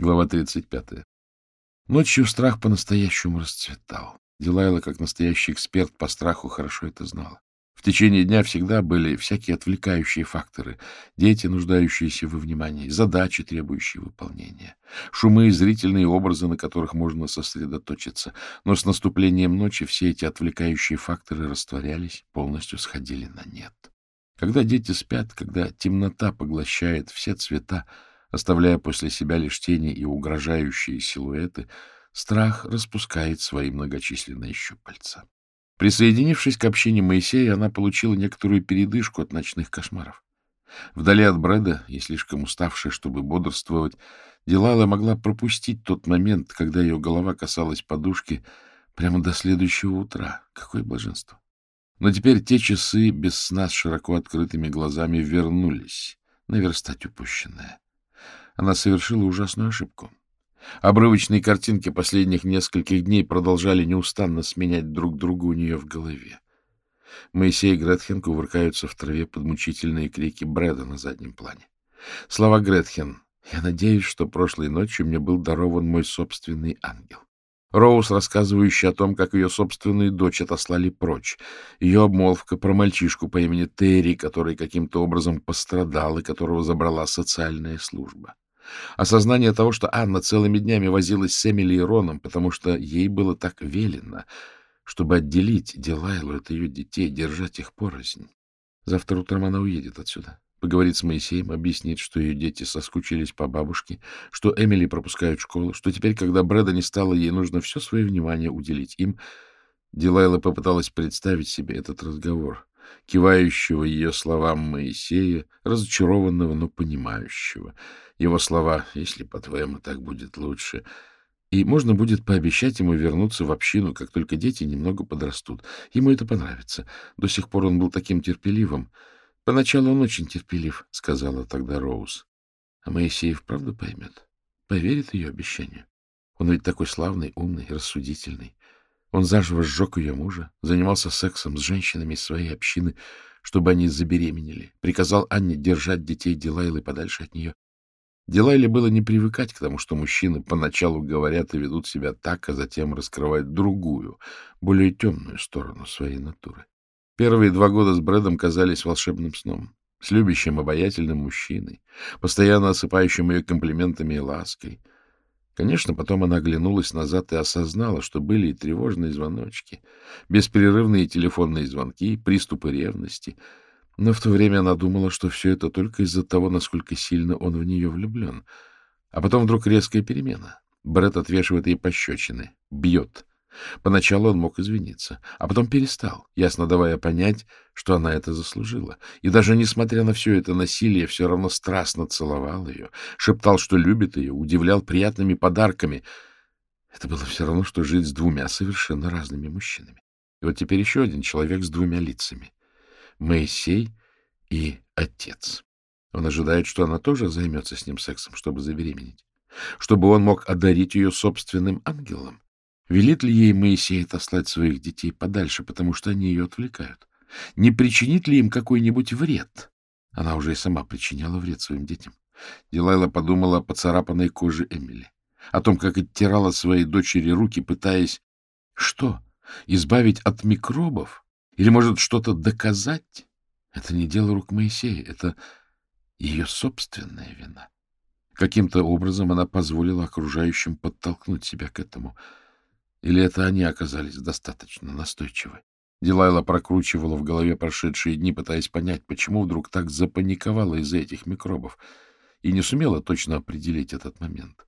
Глава 35. Ночью страх по-настоящему расцветал. Дилайла, как настоящий эксперт по страху, хорошо это знала. В течение дня всегда были всякие отвлекающие факторы, дети, нуждающиеся во внимании, задачи, требующие выполнения, шумы и зрительные образы, на которых можно сосредоточиться. Но с наступлением ночи все эти отвлекающие факторы растворялись, полностью сходили на нет. Когда дети спят, когда темнота поглощает все цвета, оставляя после себя лишь тени и угрожающие силуэты, страх распускает свои многочисленные щупальца. Присоединившись к общине Моисея, она получила некоторую передышку от ночных кошмаров. Вдали от Брэда и слишком уставшая, чтобы бодрствовать, Дилайла могла пропустить тот момент, когда ее голова касалась подушки прямо до следующего утра. Какое блаженство! Но теперь те часы без сна с широко открытыми глазами вернулись, наверстать упущенное. Она совершила ужасную ошибку. Обрывочные картинки последних нескольких дней продолжали неустанно сменять друг друга у нее в голове. Моисей и Гретхен кувыркаются в траве под мучительные крики Брэда на заднем плане. Слова Гретхен «Я надеюсь, что прошлой ночью мне был дарован мой собственный ангел». Роуз, рассказывающая о том, как ее собственную дочь отослали прочь. Ее обмолвка про мальчишку по имени Терри, который каким-то образом пострадал и которого забрала социальная служба. Осознание того, что Анна целыми днями возилась с Эмили и Роном, потому что ей было так велено, чтобы отделить Дилайлу от ее детей, держать их порознь. Завтра утром она уедет отсюда, поговорит с Моисеем, объяснит, что ее дети соскучились по бабушке, что Эмили пропускают школу, что теперь, когда Брэда не стало, ей нужно все свое внимание уделить им. Дилайла попыталась представить себе этот разговор, кивающего ее словам Моисея, разочарованного, но понимающего — его слова «если, по-твоему, так будет лучше», и можно будет пообещать ему вернуться в общину, как только дети немного подрастут. Ему это понравится. До сих пор он был таким терпеливым. Поначалу он очень терпелив, — сказала тогда Роуз. А Моисеев правда поймет? Поверит ее обещанию? Он ведь такой славный, умный, рассудительный. Он заживо сжег ее мужа, занимался сексом с женщинами из своей общины, чтобы они забеременели, приказал Анне держать детей Дилайлы подальше от нее, Дилайле было не привыкать к тому, что мужчины поначалу говорят и ведут себя так, а затем раскрывают другую, более темную сторону своей натуры. Первые два года с Брэдом казались волшебным сном, с любящим, обаятельным мужчиной, постоянно осыпающим ее комплиментами и лаской. Конечно, потом она оглянулась назад и осознала, что были и тревожные звоночки, беспрерывные телефонные звонки, приступы ревности — но в то время она думала, что все это только из-за того, насколько сильно он в нее влюблен. А потом вдруг резкая перемена. Бред отвешивает ей пощечины, бьет. Поначалу он мог извиниться, а потом перестал, ясно давая понять, что она это заслужила. И даже несмотря на все это насилие, все равно страстно целовал ее, шептал, что любит ее, удивлял приятными подарками. Это было все равно, что жить с двумя совершенно разными мужчинами. И вот теперь еще один человек с двумя лицами. Моисей и отец. Он ожидает, что она тоже займется с ним сексом, чтобы забеременеть, чтобы он мог одарить ее собственным ангелом. Велит ли ей Моисей отослать своих детей подальше, потому что они ее отвлекают? Не причинит ли им какой-нибудь вред? Она уже и сама причиняла вред своим детям. Дилайла подумала о поцарапанной коже Эмили, о том, как оттирала своей дочери руки, пытаясь... Что? Избавить от микробов? Или, может, что-то доказать? Это не дело рук Моисея, это ее собственная вина. Каким-то образом она позволила окружающим подтолкнуть себя к этому. Или это они оказались достаточно настойчивы? Дилайла прокручивала в голове прошедшие дни, пытаясь понять, почему вдруг так запаниковала из-за этих микробов, и не сумела точно определить этот момент.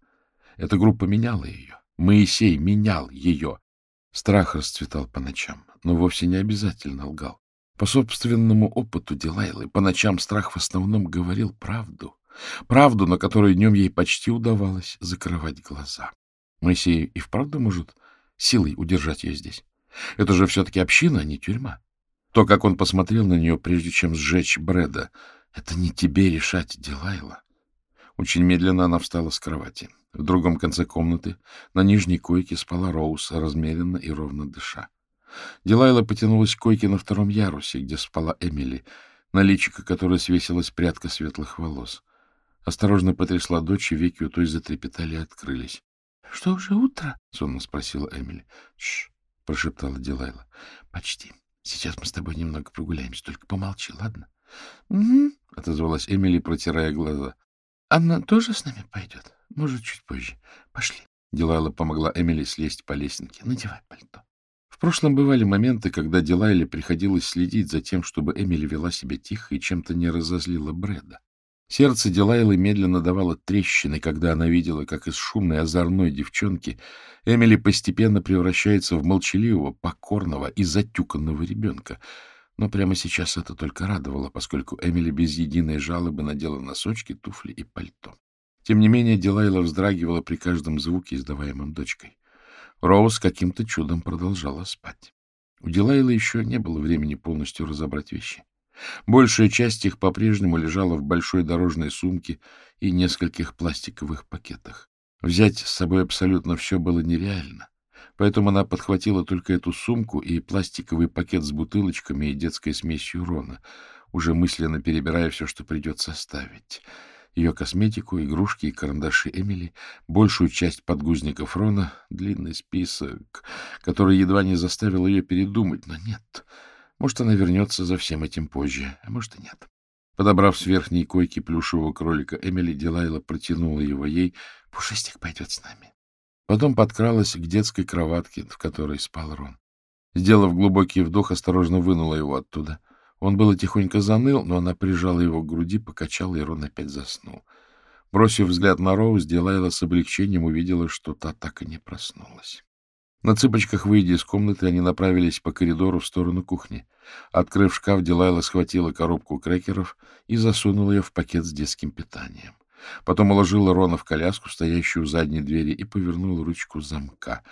Эта группа меняла ее. Моисей менял ее. Страх расцветал по ночам, но вовсе не обязательно лгал. По собственному опыту Дилайлы по ночам страх в основном говорил правду. Правду, на которую днем ей почти удавалось закрывать глаза. Моисей и вправду может силой удержать ее здесь. Это же все-таки община, а не тюрьма. То, как он посмотрел на нее, прежде чем сжечь Брэда, это не тебе решать, Дилайла. Очень медленно она встала с кровати. В другом конце комнаты, на нижней койке, спала Роуз, размеренно и ровно дыша. Дилайла потянулась к койке на втором ярусе, где спала Эмили, на личико которой свесилась прядка светлых волос. Осторожно потрясла дочь, и веки у той затрепетали и открылись. — Что, уже утро? — сонно спросила Эмили. — Шш, — прошептала Дилайла. — Почти. Сейчас мы с тобой немного прогуляемся, только помолчи, ладно? — Угу, — отозвалась Эмили, протирая глаза. — Анна тоже с нами пойдет? Может, чуть позже. Пошли. Дилайла помогла Эмили слезть по лесенке. Надевай пальто. В прошлом бывали моменты, когда Дилайле приходилось следить за тем, чтобы Эмили вела себя тихо и чем-то не разозлила Брэда. Сердце Дилайлы медленно давало трещины, когда она видела, как из шумной озорной девчонки Эмили постепенно превращается в молчаливого, покорного и затюканного ребенка. Но прямо сейчас это только радовало, поскольку Эмили без единой жалобы надела носочки, туфли и пальто. Тем не менее, Дилайла вздрагивала при каждом звуке, издаваемом дочкой. Роуз каким-то чудом продолжала спать. У Дилайлы еще не было времени полностью разобрать вещи. Большая часть их по-прежнему лежала в большой дорожной сумке и нескольких пластиковых пакетах. Взять с собой абсолютно все было нереально, поэтому она подхватила только эту сумку и пластиковый пакет с бутылочками и детской смесью Рона, уже мысленно перебирая все, что придется оставить. Ее косметику, игрушки и карандаши Эмили, большую часть подгузников Рона, длинный список, который едва не заставил ее передумать, но нет — может, она вернется за всем этим позже, а может и нет. Подобрав с верхней койки плюшевого кролика, Эмили Дилайла протянула его ей. «Пушистик пойдет с нами». Потом подкралась к детской кроватке, в которой спал Рон. Сделав глубокий вдох, осторожно вынула его оттуда. Он было тихонько заныл, но она прижала его к груди, покачала, и Рон опять заснул. Бросив взгляд на Роуз, Дилайла с облегчением увидела, что та так и не проснулась. На цыпочках, выйдя из комнаты, они направились по коридору в сторону кухни. Открыв шкаф, Дилайла схватила коробку крекеров и засунула ее в пакет с детским питанием. Потом уложила Рона в коляску, стоящую у задней двери, и повернула ручку замка.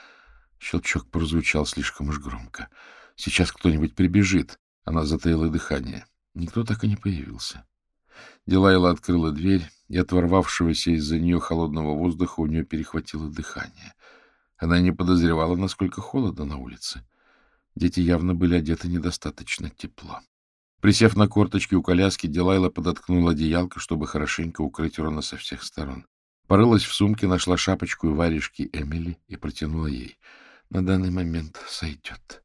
Щелчок прозвучал слишком уж громко. Сейчас кто-нибудь прибежит. Она затаила дыхание. Никто так и не появился. Дилайла открыла дверь, и от ворвавшегося из-за нее холодного воздуха у нее перехватило дыхание. Она не подозревала, насколько холодно на улице. Дети явно были одеты недостаточно тепло. Присев на корточки у коляски, Дилайла подоткнула одеялко, чтобы хорошенько укрыть Рона со всех сторон. Порылась в сумке, нашла шапочку и варежки Эмили и протянула ей. На данный момент сойдет.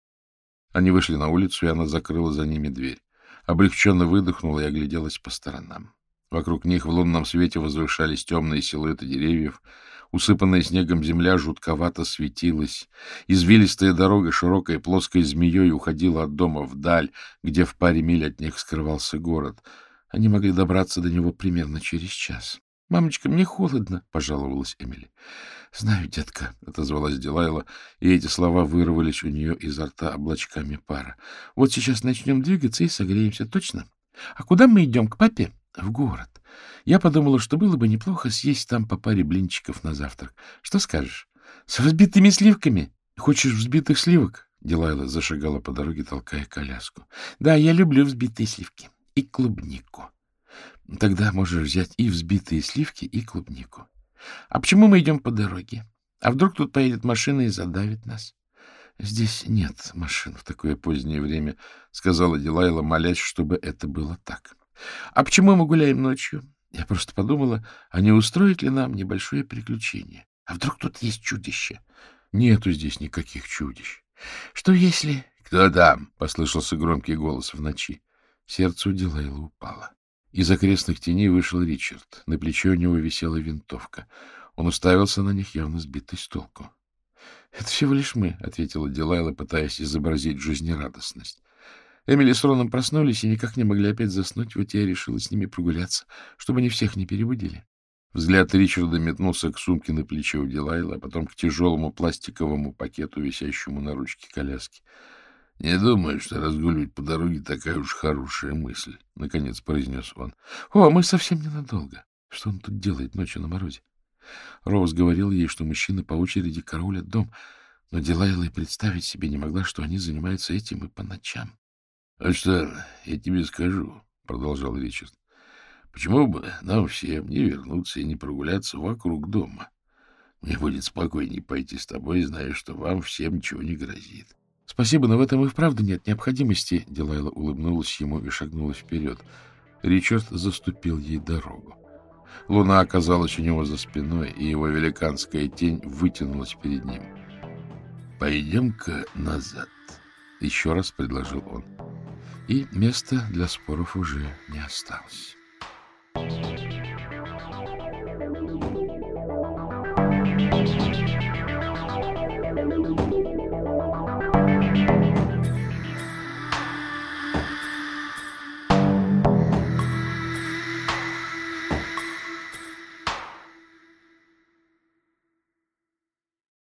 Они вышли на улицу, и она закрыла за ними дверь. Облегченно выдохнула и огляделась по сторонам. Вокруг них в лунном свете возвышались темные силуэты деревьев, Усыпанная снегом земля жутковато светилась. Извилистая дорога широкой плоской змеей уходила от дома вдаль, где в паре миль от них скрывался город. Они могли добраться до него примерно через час. — Мамочка, мне холодно, — пожаловалась Эмили. — Знаю, детка, — отозвалась Дилайла, и эти слова вырвались у нее изо рта облачками пара. — Вот сейчас начнем двигаться и согреемся, точно? А куда мы идем, к папе? — В город. Я подумала, что было бы неплохо съесть там по паре блинчиков на завтрак. Что скажешь? С взбитыми сливками? Хочешь взбитых сливок? Дилайла зашагала по дороге, толкая коляску. Да, я люблю взбитые сливки. И клубнику. Тогда можешь взять и взбитые сливки, и клубнику. А почему мы идем по дороге? А вдруг тут поедет машина и задавит нас? Здесь нет машин в такое позднее время, — сказала Дилайла, молясь, чтобы это было так. — А почему мы гуляем ночью? Я просто подумала, а не устроить ли нам небольшое приключение? А вдруг тут есть чудище? Нету здесь никаких чудищ. Что если... — Кто там? — послышался громкий голос в ночи. Сердце у Дилайла упало. Из окрестных теней вышел Ричард. На плече у него висела винтовка. Он уставился на них, явно сбитый с толку. — Это всего лишь мы, — ответила Дилайла, пытаясь изобразить жизнерадостность. Эмили с Роном проснулись и никак не могли опять заснуть, вот я решила с ними прогуляться, чтобы они всех не перебудили. Взгляд Ричарда метнулся к сумке на плече у Дилайла, а потом к тяжелому пластиковому пакету, висящему на ручке коляски. — Не думаю, что разгуливать по дороге такая уж хорошая мысль, — наконец произнес он. — О, мы совсем ненадолго. Что он тут делает ночью на морозе? Роуз говорил ей, что мужчины по очереди караулят дом, но Дилайла и представить себе не могла, что они занимаются этим и по ночам. — А что, я тебе скажу, — продолжал Ричард, — почему бы нам всем не вернуться и не прогуляться вокруг дома? Мне будет спокойнее пойти с тобой, зная, что вам всем ничего не грозит. — Спасибо, но в этом и вправду нет необходимости. Дилайла улыбнулась ему и шагнула вперед. Ричард заступил ей дорогу. Луна оказалась у него за спиной, и его великанская тень вытянулась перед ним. — Пойдем-ка назад, — еще раз предложил он. И места для споров уже не осталось.